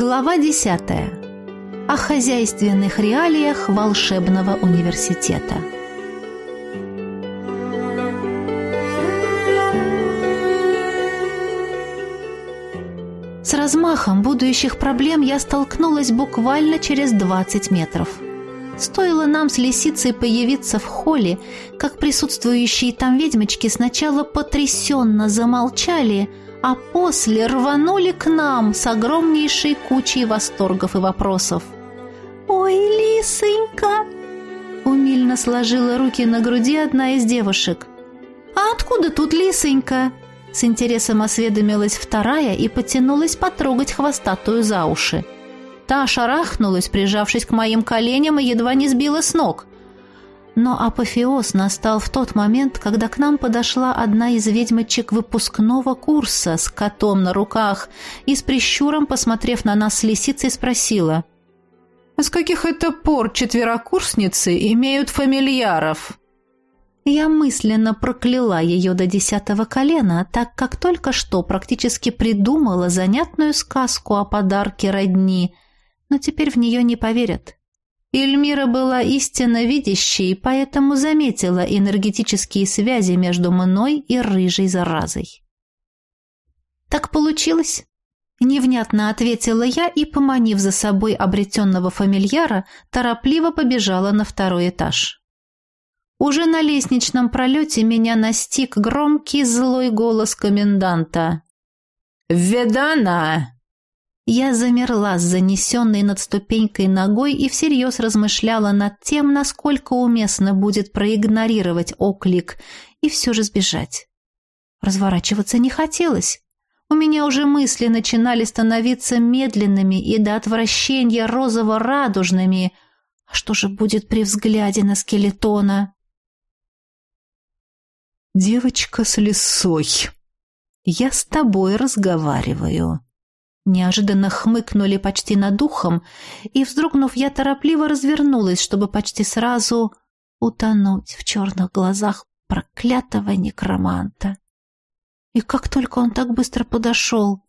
Глава 10. О хозяйственных реалиях волшебного университета. С размахом будущих проблем я столкнулась буквально через 20 метров. Стоило нам с лисицей появиться в холле, как присутствующие там ведьмочки сначала потрясенно замолчали, а после рванули к нам с огромнейшей кучей восторгов и вопросов. «Ой, лисонька!» Умильно сложила руки на груди одна из девушек. «А откуда тут лисонька?» С интересом осведомилась вторая и потянулась потрогать хвостатую за уши. Та шарахнулась, прижавшись к моим коленям, и едва не сбила с ног. Но апофеоз настал в тот момент, когда к нам подошла одна из ведьмочек выпускного курса с котом на руках и с прищуром, посмотрев на нас с лисицей, спросила. «А с каких это пор четверокурсницы имеют фамильяров?» Я мысленно прокляла ее до десятого колена, так как только что практически придумала занятную сказку о подарке родни, но теперь в нее не поверят. Эльмира была истинно видящей, поэтому заметила энергетические связи между мной и рыжей заразой. «Так получилось?» Невнятно ответила я и, поманив за собой обретенного фамильяра, торопливо побежала на второй этаж. Уже на лестничном пролете меня настиг громкий злой голос коменданта. «Ведана!» Я замерла с занесенной над ступенькой ногой и всерьез размышляла над тем, насколько уместно будет проигнорировать оклик и все же сбежать. Разворачиваться не хотелось. У меня уже мысли начинали становиться медленными и до отвращения розово-радужными. А что же будет при взгляде на скелетона? «Девочка с лисой, я с тобой разговариваю», Неожиданно хмыкнули почти над ухом, и, вздрогнув, я торопливо развернулась, чтобы почти сразу утонуть в черных глазах проклятого некроманта. И как только он так быстро подошел...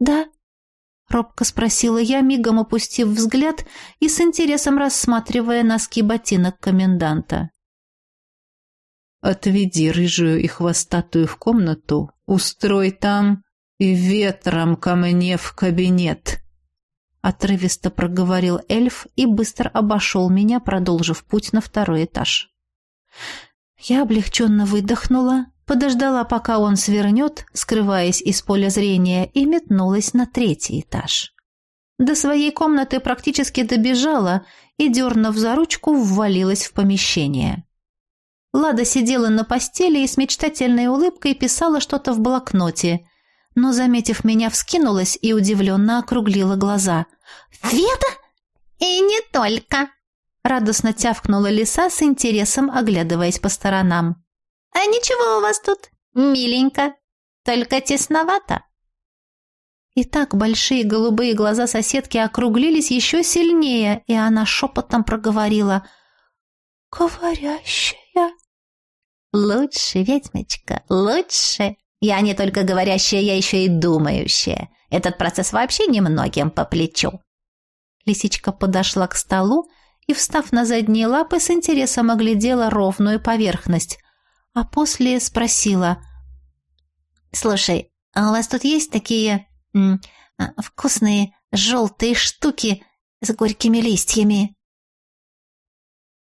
«Да?» — робко спросила я, мигом опустив взгляд и с интересом рассматривая носки ботинок коменданта. «Отведи рыжую и хвостатую в комнату, устрой там и ветром ко мне в кабинет!» Отрывисто проговорил эльф и быстро обошел меня, продолжив путь на второй этаж. Я облегченно выдохнула, подождала, пока он свернет, скрываясь из поля зрения, и метнулась на третий этаж. До своей комнаты практически добежала и, дернув за ручку, ввалилась в помещение. Лада сидела на постели и с мечтательной улыбкой писала что-то в блокноте – но, заметив меня, вскинулась и удивленно округлила глаза. «Света?» «И не только!» Радостно тявкнула лиса с интересом, оглядываясь по сторонам. «А ничего у вас тут, миленько, только тесновато». И так большие голубые глаза соседки округлились еще сильнее, и она шепотом проговорила «Говорящая». «Лучше, ведьмочка, лучше!» Я не только говорящая, я еще и думающая. Этот процесс вообще немногим по плечу». Лисичка подошла к столу и, встав на задние лапы, с интересом оглядела ровную поверхность, а после спросила. «Слушай, а у вас тут есть такие м, вкусные желтые штуки с горькими листьями?»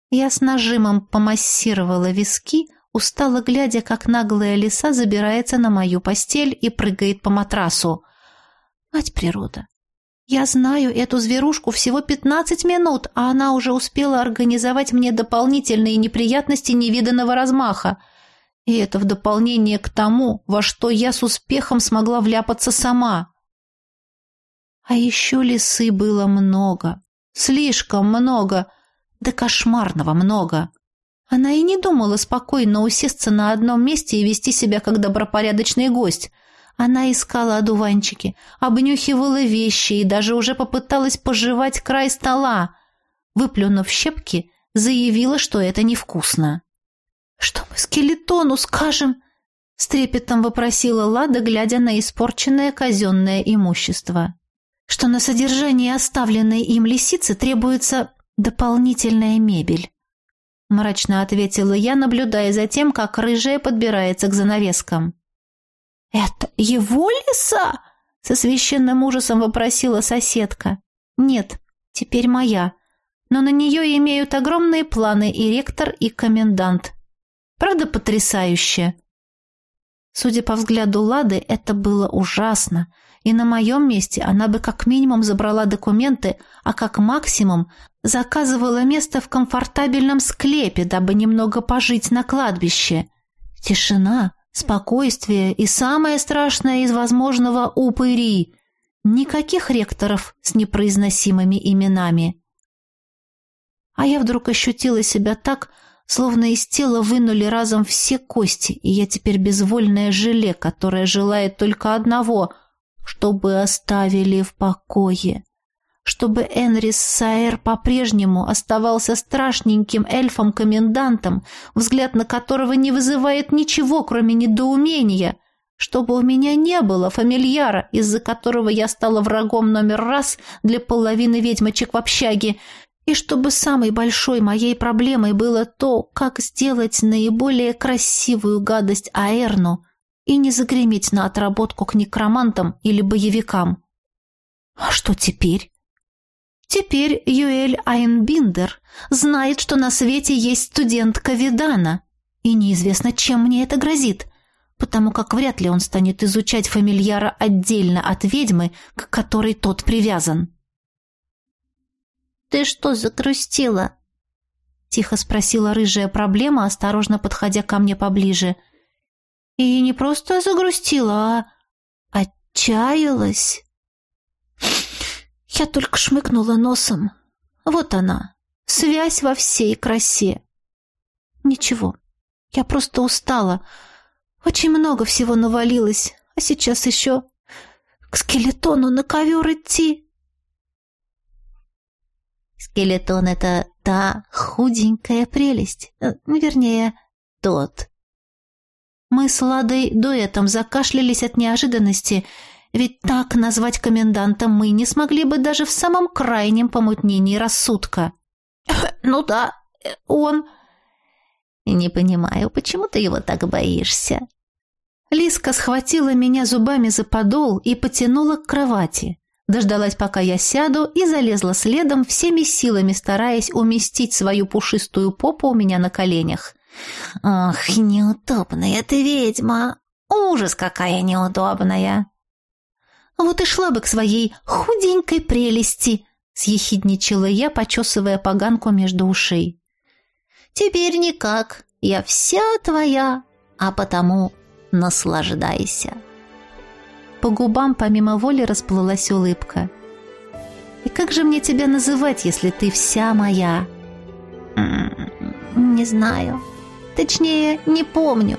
Я с нажимом помассировала виски, устало глядя, как наглая лиса забирается на мою постель и прыгает по матрасу. Мать природа. Я знаю эту зверушку всего пятнадцать минут, а она уже успела организовать мне дополнительные неприятности невиданного размаха. И это в дополнение к тому, во что я с успехом смогла вляпаться сама. А еще лисы было много, слишком много, да кошмарного много. Она и не думала спокойно усесться на одном месте и вести себя как добропорядочный гость. Она искала одуванчики, обнюхивала вещи и даже уже попыталась пожевать край стола. Выплюнув щепки, заявила, что это невкусно. «Что мы скелетону скажем?» — с трепетом вопросила Лада, глядя на испорченное казенное имущество. что на содержание оставленной им лисицы требуется дополнительная мебель. Мрачно ответила я, наблюдая за тем, как рыжая подбирается к занавескам. «Это его лиса?» — со священным ужасом вопросила соседка. «Нет, теперь моя. Но на нее имеют огромные планы и ректор, и комендант. Правда, потрясающе?» Судя по взгляду Лады, это было ужасно, и на моем месте она бы как минимум забрала документы, а как максимум заказывала место в комфортабельном склепе, дабы немного пожить на кладбище. Тишина, спокойствие и самое страшное из возможного упыри. Никаких ректоров с непроизносимыми именами. А я вдруг ощутила себя так, словно из тела вынули разом все кости, и я теперь безвольное желе, которое желает только одного — чтобы оставили в покое, чтобы Энрис Саэр по-прежнему оставался страшненьким эльфом-комендантом, взгляд на которого не вызывает ничего, кроме недоумения, чтобы у меня не было фамильяра, из-за которого я стала врагом номер раз для половины ведьмочек в общаге, и чтобы самой большой моей проблемой было то, как сделать наиболее красивую гадость Аэрну — и не загреметь на отработку к некромантам или боевикам. А что теперь? Теперь Юэль Айнбиндер знает, что на свете есть студентка Видана, и неизвестно, чем мне это грозит, потому как вряд ли он станет изучать фамильяра отдельно от ведьмы, к которой тот привязан. «Ты что загрустила?» — тихо спросила рыжая проблема, осторожно подходя ко мне поближе — и не просто загрустила, а отчаялась. Я только шмыкнула носом. Вот она, связь во всей красе. Ничего, я просто устала. Очень много всего навалилось, а сейчас еще к скелетону на ковер идти. Скелетон — это та худенькая прелесть. Э, вернее, тот. Мы с Ладой дуэтом закашлялись от неожиданности, ведь так назвать коменданта мы не смогли бы даже в самом крайнем помутнении рассудка. «Ну да, он...» «Не понимаю, почему ты его так боишься?» Лиска схватила меня зубами за подол и потянула к кровати. Дождалась, пока я сяду, и залезла следом, всеми силами стараясь уместить свою пушистую попу у меня на коленях. «Ох, неудобная ты ведьма! Ужас, какая неудобная!» «Вот и шла бы к своей худенькой прелести!» — съехидничала я, почесывая поганку между ушей. «Теперь никак, я вся твоя, а потому наслаждайся!» По губам помимо воли расплылась улыбка. «И как же мне тебя называть, если ты вся моя?» «Не знаю», Точнее, не помню.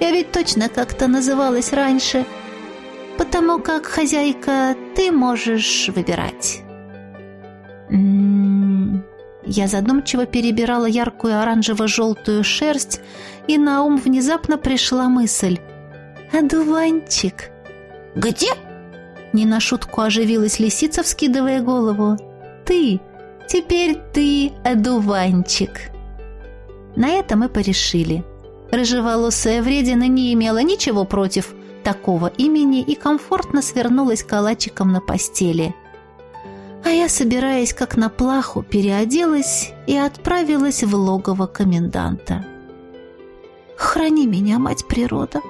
Я ведь точно как-то называлась раньше. Потому как, хозяйка, ты можешь выбирать. М-м-м. Я задумчиво перебирала яркую оранжево-желтую шерсть, и на ум внезапно пришла мысль. «Одуванчик». «Где?» Не на шутку оживилась лисица, вскидывая голову. «Ты! Теперь ты, одуванчик!» На это мы порешили. Рыжеволосая вредина не имела ничего против такого имени и комфортно свернулась калачиком на постели. А я, собираясь как на плаху, переоделась и отправилась в логово коменданта. «Храни меня, мать природа!»